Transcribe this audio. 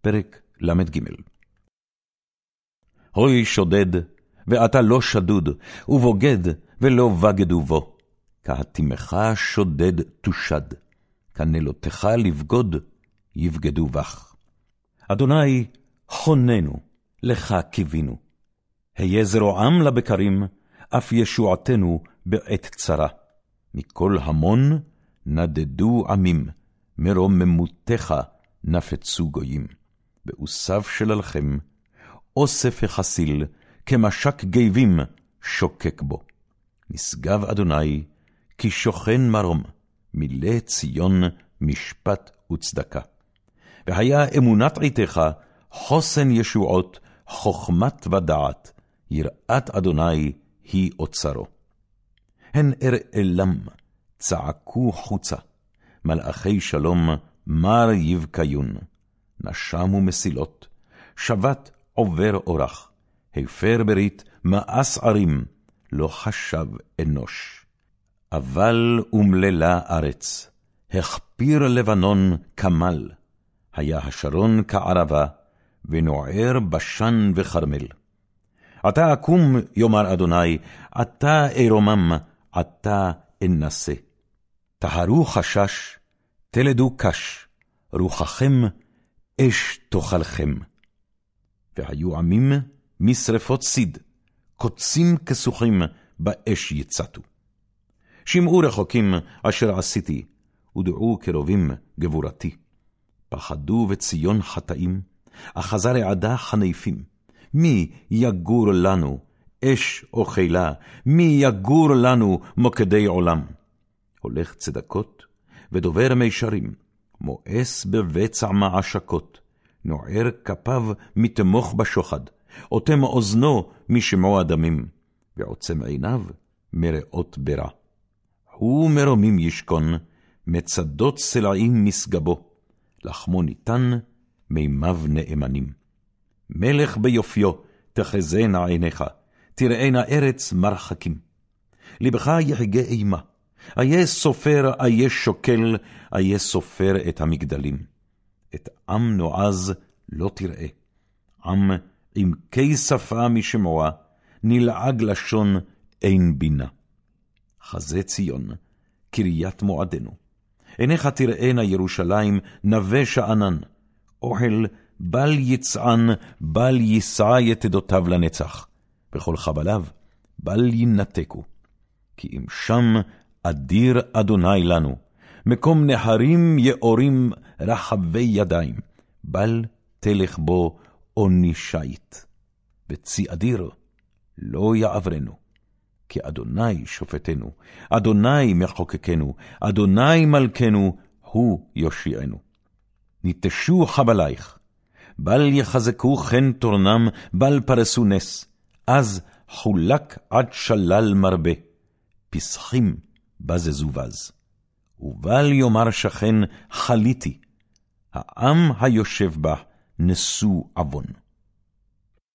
פרק ל"ג הוי שודד, ואתה לא שדוד, ובוגד, ולא בגדו בו. כהתימך שודד תושד, כנלותך לבגוד, יבגדו בך. אדוני, חוננו, לך קיווינו. היה זרועם לבקרים, אף ישועתנו בעת צרה. מכל המון נדדו עמים, מרוממותך נפצו גויים. באוסיו של הלחם, אוסף החסיל, כמשק גיבים, שוקק בו. נשגב אדוני, כי שוכן מרום, מילא ציון משפט וצדקה. והיה אמונת עתיך, חוסן ישועות, חוכמת ודעת, יראת אדוני היא אוצרו. הן אראלם, צעקו חוצה, מלאכי שלום, מר יבקיון. נשמו מסילות, שבת עובר אורח, הפר ברית, מאס ערים, לא חשב אנוש. אבל אומללה ארץ, הכפיר לבנון כמל, היה השרון כערבה, ונוער בשן וכרמל. עתה אקום, יאמר אדוני, עתה ארומם, עתה אנסה. טהרו חשש, תלדו קש, רוחכם אש תאכלכם. והיו עמים משרפות סיד, קוצים כסוכים באש יצתו. שמעו רחוקים אשר עשיתי, ודעו קרובים גבורתי. פחדו בציון חטאים, אחזה רעדה חניפים. מי יגור לנו אש אוכלה, מי יגור לנו מוקדי עולם? הולך צדקות, ודובר מישרים, מואס בבצע מעשקות, נוער כפיו מתמוך בשוחד, אוטם אוזנו משמוע דמים, ועוצם עיניו מראות ברע. הוא מרומים ישכון, מצדות סלעים משגבו, לחמו ניתן, מימיו נאמנים. מלך ביופיו, תחזינה עיניך, תראינה ארץ מרחקים. לבך יחגה אימה, איה סופר, איה שוקל, איה סופר את המגדלים. את עם נועז לא תראה. עם עמקי שפה משמוע, נלעג לשון אין בינה. חזה ציון, קריית מועדנו. עיניך תראינה ירושלים, נווה שאנן. אוהל בל יצען, בל יישא יתדותיו לנצח. וכל חבליו, בל ינתקו. כי אם שם אדיר אדוני לנו, מקום נהרים יאורים רחבי ידיים, בל תלך בו עוני שיט. וצי אדיר לא יעברנו, כי אדוני שופטנו, אדוני מחוקקנו, אדוני מלכנו, הוא יושיענו. ניטשו חבלייך, בל יחזקו חן תורנם, בל פרסו נס, אז חולק עד שלל מרבה, פסחים בזזו בז. ובל יאמר שכן חליתי, העם היושב בה נשוא עוון.